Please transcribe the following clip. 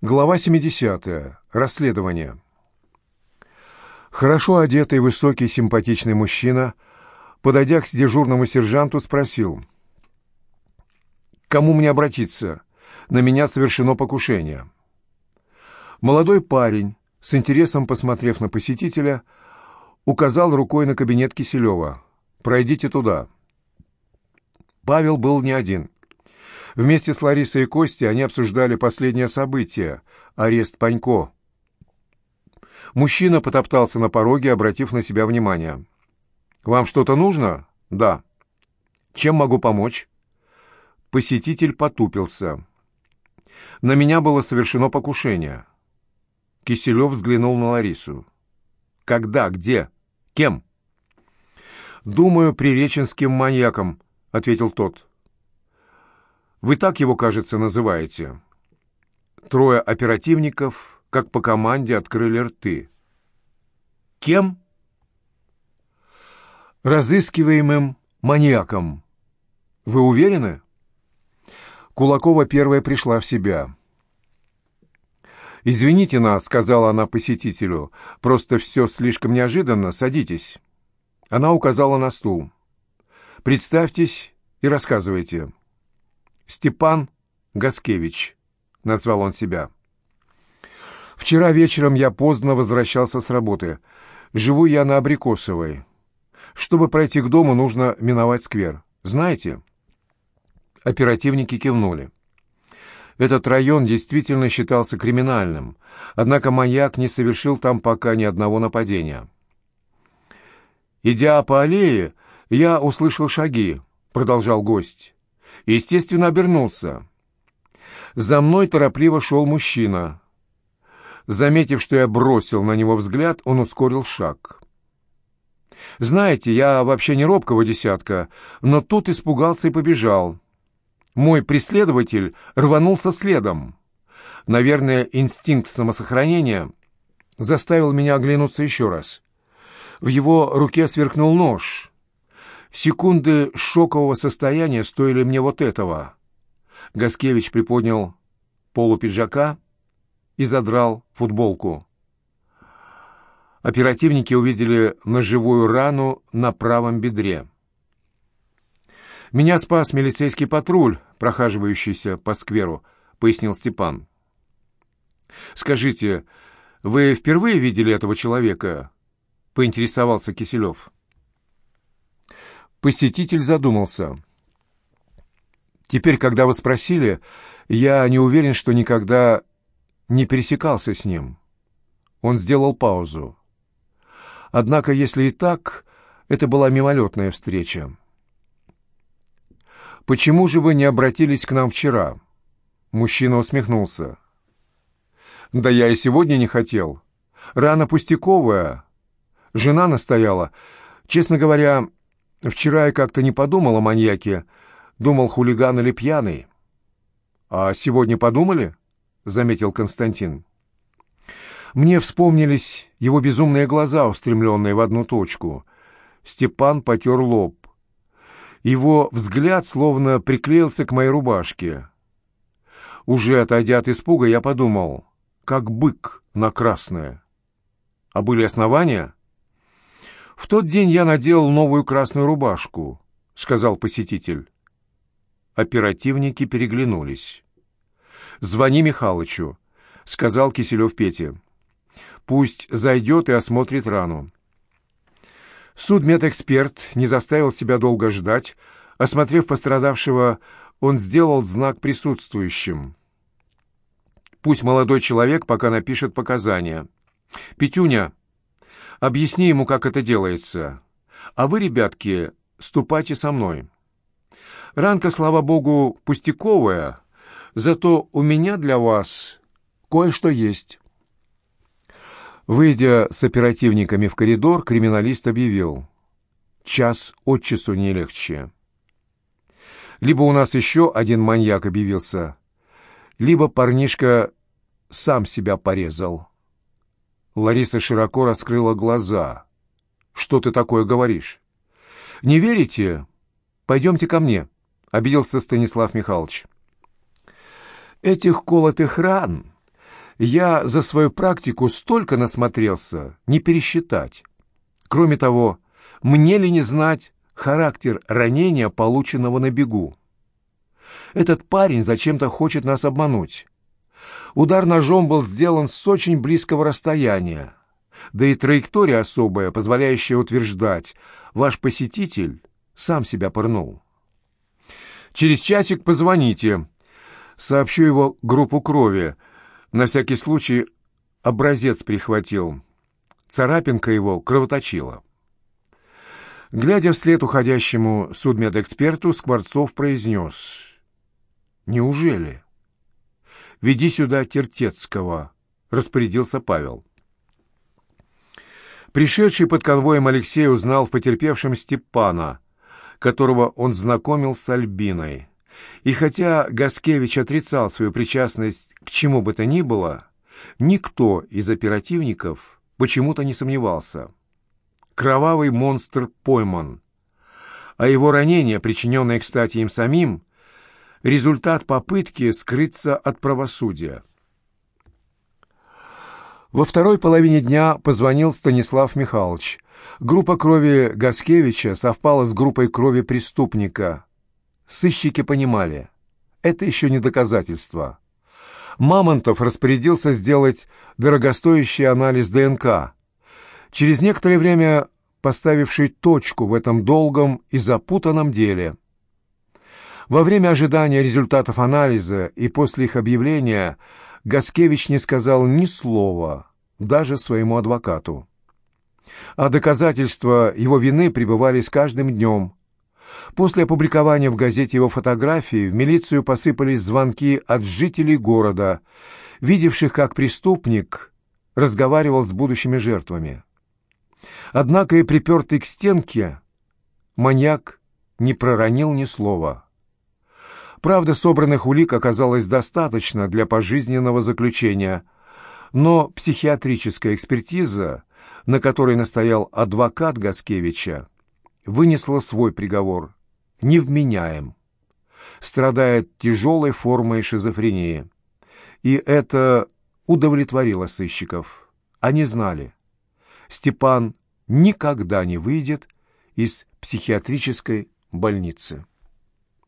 Глава 70. Расследование. Хорошо одетый, высокий, симпатичный мужчина, подойдя к дежурному сержанту, спросил. «Кому мне обратиться? На меня совершено покушение». Молодой парень, с интересом посмотрев на посетителя, указал рукой на кабинет Киселева. «Пройдите туда». Павел был не один. Вместе с Ларисой и Костей они обсуждали последнее событие — арест Панько. Мужчина потоптался на пороге, обратив на себя внимание. «Вам что-то нужно?» «Да». «Чем могу помочь?» Посетитель потупился. «На меня было совершено покушение». Киселев взглянул на Ларису. «Когда? Где? Кем?» «Думаю, приреченским маньяком», — ответил тот. Вы так его, кажется, называете. Трое оперативников, как по команде, открыли рты. Кем? Разыскиваемым маньяком. Вы уверены? Кулакова первая пришла в себя. «Извините нас», — сказала она посетителю, — «просто все слишком неожиданно, садитесь». Она указала на стул. «Представьтесь и рассказывайте». Степан Гаскевич, назвал он себя. Вчера вечером я поздно возвращался с работы. Живу я на Абрикосовой. Чтобы пройти к дому, нужно миновать сквер. Знаете? Оперативники кивнули. Этот район действительно считался криминальным, однако маньяк не совершил там пока ни одного нападения. «Идя по аллее, я услышал шаги», — продолжал гость естественно, обернулся. За мной торопливо шел мужчина. Заметив, что я бросил на него взгляд, он ускорил шаг. Знаете, я вообще не робкого десятка, но тут испугался и побежал. Мой преследователь рванулся следом. Наверное, инстинкт самосохранения заставил меня оглянуться еще раз. В его руке сверкнул нож. Секунды шокового состояния стоили мне вот этого. Гаскевич приподнял полу пиджака и задрал футболку. Оперативники увидели ножевую рану на правом бедре. «Меня спас милицейский патруль, прохаживающийся по скверу», — пояснил Степан. «Скажите, вы впервые видели этого человека?» — поинтересовался Киселев. Посетитель задумался. «Теперь, когда вы спросили, я не уверен, что никогда не пересекался с ним». Он сделал паузу. Однако, если и так, это была мимолетная встреча. «Почему же вы не обратились к нам вчера?» Мужчина усмехнулся. «Да я и сегодня не хотел. Рана пустяковая. Жена настояла. Честно говоря, Вчера я как-то не подумал о маньяке. Думал, хулиган или пьяный. А сегодня подумали? Заметил Константин. Мне вспомнились его безумные глаза, устремленные в одну точку. Степан потер лоб. Его взгляд словно приклеился к моей рубашке. Уже отойдя от испуга, я подумал, как бык на красное. А были основания? «В тот день я надел новую красную рубашку», — сказал посетитель. Оперативники переглянулись. «Звони Михалычу», — сказал Киселев Пете. «Пусть зайдет и осмотрит рану». Судмедэксперт не заставил себя долго ждать. Осмотрев пострадавшего, он сделал знак присутствующим. «Пусть молодой человек пока напишет показания. Петюня, Объясни ему, как это делается. А вы, ребятки, ступайте со мной. Ранка, слава богу, пустяковая, зато у меня для вас кое-что есть». Выйдя с оперативниками в коридор, криминалист объявил. «Час от часу не легче. Либо у нас еще один маньяк объявился, либо парнишка сам себя порезал». Лариса широко раскрыла глаза. «Что ты такое говоришь?» «Не верите? Пойдемте ко мне», — обиделся Станислав Михайлович. «Этих колотых ран Я за свою практику столько насмотрелся, не пересчитать. Кроме того, мне ли не знать характер ранения, полученного на бегу? Этот парень зачем-то хочет нас обмануть. Удар ножом был сделан с очень близкого расстояния. Да и траектория особая, позволяющая утверждать, ваш посетитель сам себя пырнул. Через часик позвоните. Сообщу его группу крови. На всякий случай образец прихватил. Царапинка его кровоточила. Глядя вслед уходящему судмедэксперту, Скворцов произнес. «Неужели?» «Веди сюда Тертецкого», — распорядился Павел. Пришедший под конвоем Алексей узнал в потерпевшем Степана, которого он знакомил с Альбиной. И хотя Гаскевич отрицал свою причастность к чему бы то ни было, никто из оперативников почему-то не сомневался. Кровавый монстр пойман. А его ранение, причиненное, кстати, им самим, результат попытки скрыться от правосудия. Во второй половине дня позвонил Станислав Михайлович. Группа крови Гаскевича совпала с группой крови преступника. Сыщики понимали, это еще не доказательство. Мамонтов распорядился сделать дорогостоящий анализ ДНК, через некоторое время поставивший точку в этом долгом и запутанном деле – во время ожидания результатов анализа и после их объявления Гаскевич не сказал ни слова, даже своему адвокату. А доказательства его вины пребывали с каждым днем. После опубликования в газете его фотографии в милицию посыпались звонки от жителей города, видевших, как преступник разговаривал с будущими жертвами. Однако и припертый к стенке маньяк не проронил ни слова. Правда, собранных улик оказалось достаточно для пожизненного заключения, но психиатрическая экспертиза, на которой настоял адвокат Гаскевича, вынесла свой приговор – невменяем. Страдает тяжелой формой шизофрении. И это удовлетворило сыщиков. Они знали, Степан никогда не выйдет из психиатрической больницы.